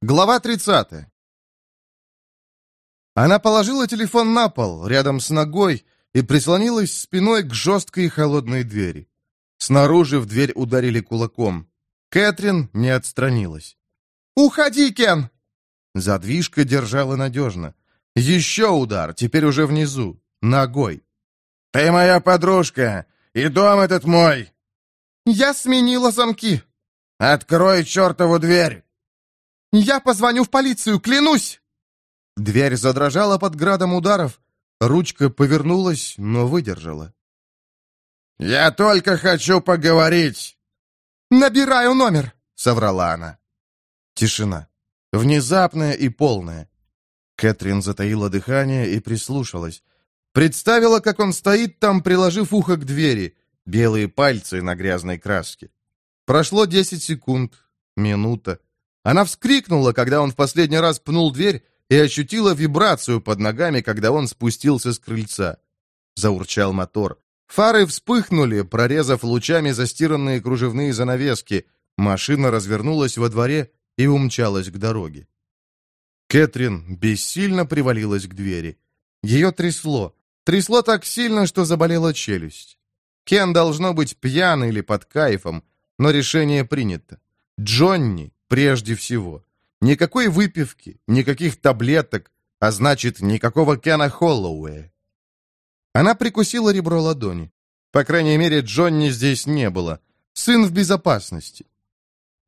Глава 30. Она положила телефон на пол, рядом с ногой, и прислонилась спиной к жесткой и холодной двери. Снаружи в дверь ударили кулаком. Кэтрин не отстранилась. «Уходи, Кен!» Задвижка держала надежно. Еще удар, теперь уже внизу, ногой. «Ты моя подружка, и дом этот мой!» «Я сменила замки!» «Открой чертову дверь!» «Я позвоню в полицию, клянусь!» Дверь задрожала под градом ударов. Ручка повернулась, но выдержала. «Я только хочу поговорить!» «Набираю номер!» — соврала она. Тишина. Внезапная и полная. Кэтрин затаила дыхание и прислушалась. Представила, как он стоит там, приложив ухо к двери, белые пальцы на грязной краске. Прошло десять секунд, минута. Она вскрикнула, когда он в последний раз пнул дверь, и ощутила вибрацию под ногами, когда он спустился с крыльца. Заурчал мотор. Фары вспыхнули, прорезав лучами застиранные кружевные занавески. Машина развернулась во дворе и умчалась к дороге. Кэтрин бессильно привалилась к двери. Ее трясло. Трясло так сильно, что заболела челюсть. Кен должно быть пьян или под кайфом, но решение принято. Джонни прежде всего. Никакой выпивки, никаких таблеток, а значит, никакого Кена Холлоуэя. Она прикусила ребро ладони. По крайней мере, Джонни здесь не было. Сын в безопасности.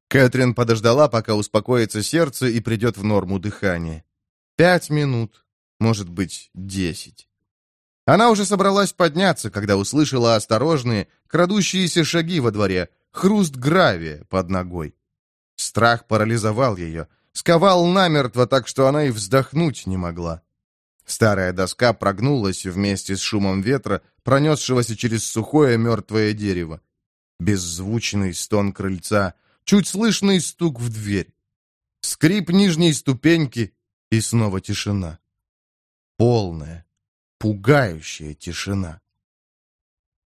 Кэтрин подождала, пока успокоится сердце и придет в норму дыхание. Пять минут, может быть, десять. Она уже собралась подняться, когда услышала осторожные, крадущиеся шаги во дворе, хруст гравия под ногой. Страх парализовал ее, сковал намертво так, что она и вздохнуть не могла. Старая доска прогнулась вместе с шумом ветра, пронесшегося через сухое мертвое дерево. Беззвучный стон крыльца, чуть слышный стук в дверь. Скрип нижней ступеньки и снова тишина. Полная, пугающая тишина.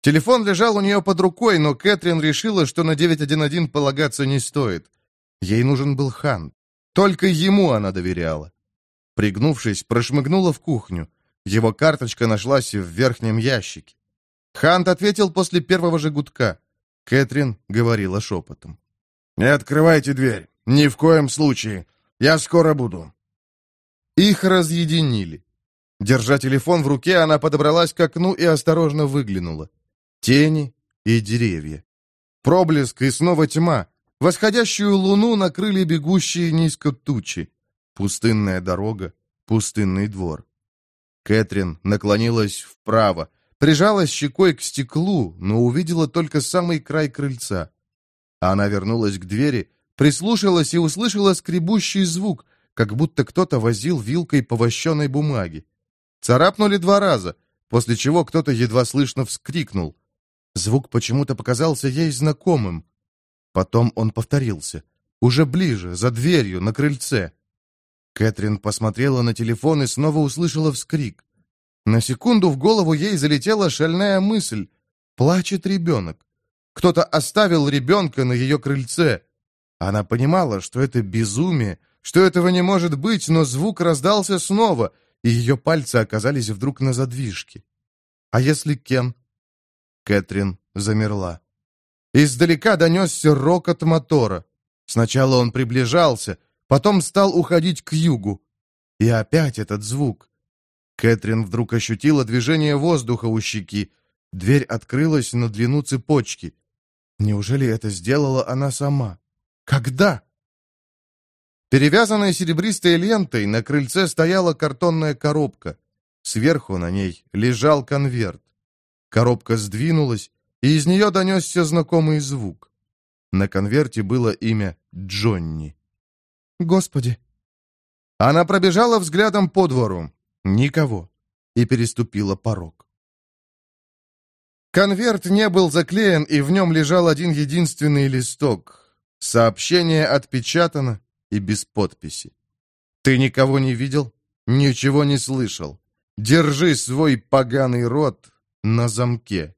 Телефон лежал у нее под рукой, но Кэтрин решила, что на 911 полагаться не стоит. Ей нужен был хан. Только ему она доверяла. Пригнувшись, прошмыгнула в кухню. Его карточка нашлась в верхнем ящике. Хант ответил после первого же гудка. Кэтрин говорила шепотом. «Не открывайте дверь. Ни в коем случае. Я скоро буду». Их разъединили. Держа телефон в руке, она подобралась к окну и осторожно выглянула. Тени и деревья. Проблеск и снова тьма. Восходящую луну накрыли бегущие низко тучи. Пустынная дорога, пустынный двор. Кэтрин наклонилась вправо, прижалась щекой к стеклу, но увидела только самый край крыльца. Она вернулась к двери, прислушалась и услышала скребущий звук, как будто кто-то возил вилкой по бумаге. Царапнули два раза, после чего кто-то едва слышно вскрикнул. Звук почему-то показался ей знакомым. Потом он повторился. Уже ближе, за дверью, на крыльце. Кэтрин посмотрела на телефон и снова услышала вскрик. На секунду в голову ей залетела шальная мысль. Плачет ребенок. Кто-то оставил ребенка на ее крыльце. Она понимала, что это безумие, что этого не может быть, но звук раздался снова, и ее пальцы оказались вдруг на задвижке. А если Кен? Кэтрин замерла. Издалека донесся рокот мотора. Сначала он приближался, потом стал уходить к югу. И опять этот звук. Кэтрин вдруг ощутила движение воздуха у щеки. Дверь открылась на длину цепочки. Неужели это сделала она сама? Когда? Перевязанная серебристой лентой на крыльце стояла картонная коробка. Сверху на ней лежал конверт. Коробка сдвинулась, и из нее донесся знакомый звук. На конверте было имя Джонни. «Господи!» Она пробежала взглядом по двору. Никого. И переступила порог. Конверт не был заклеен, и в нем лежал один единственный листок. Сообщение отпечатано и без подписи. «Ты никого не видел? Ничего не слышал. Держи свой поганый рот на замке».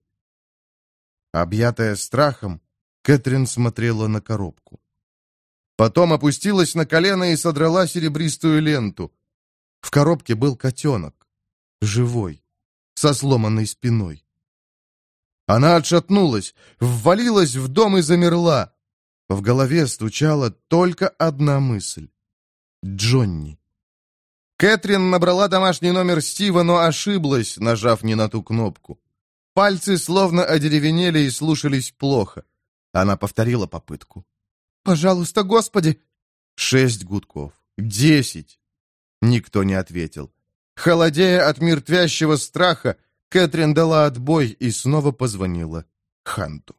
Объятая страхом, Кэтрин смотрела на коробку. Потом опустилась на колено и содрала серебристую ленту. В коробке был котенок. Живой. Со сломанной спиной. Она отшатнулась, ввалилась в дом и замерла. В голове стучала только одна мысль. Джонни. Кэтрин набрала домашний номер Стива, но ошиблась, нажав не на ту кнопку. Пальцы словно одеревенели и слушались плохо. Она повторила попытку. «Пожалуйста, Господи!» Шесть гудков. Десять. Никто не ответил. Холодея от мертвящего страха, Кэтрин дала отбой и снова позвонила Ханту.